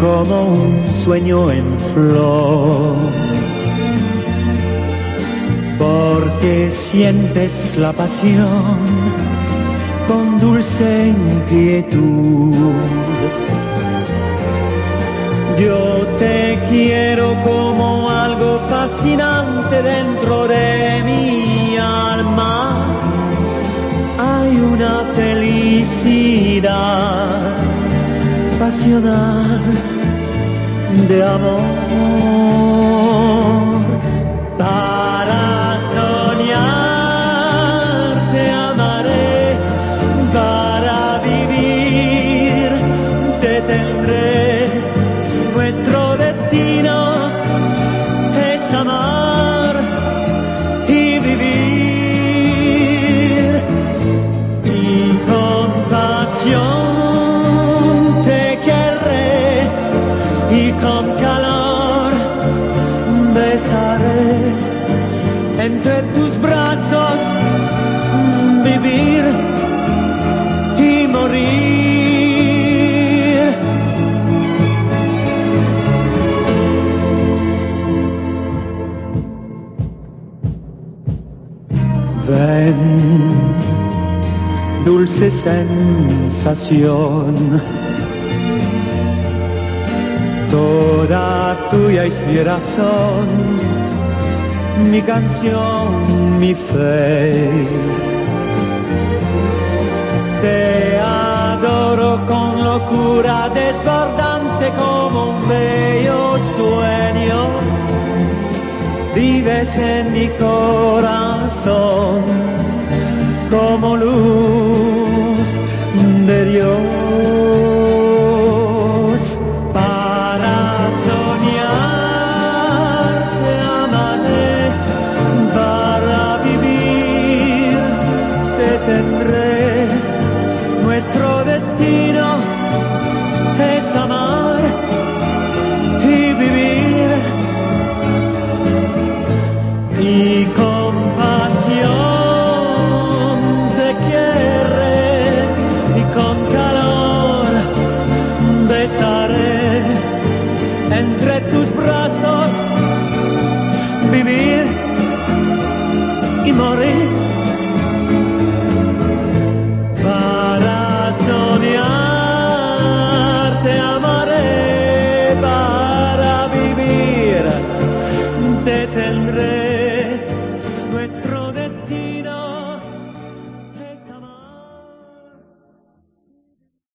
como un sueño en flor. Porque sientes la pasión con dulce inquietud. Yo te quiero como algo fascinante dentro de felicidad pasional de amor con calor besaré entre tus brazos vivir y morir. Ven, dulce sensación, toda tuya es mi mi canción, mi fe. Te adoro con locura desbordante como un bello sueño. Vives en mi corazón regreso.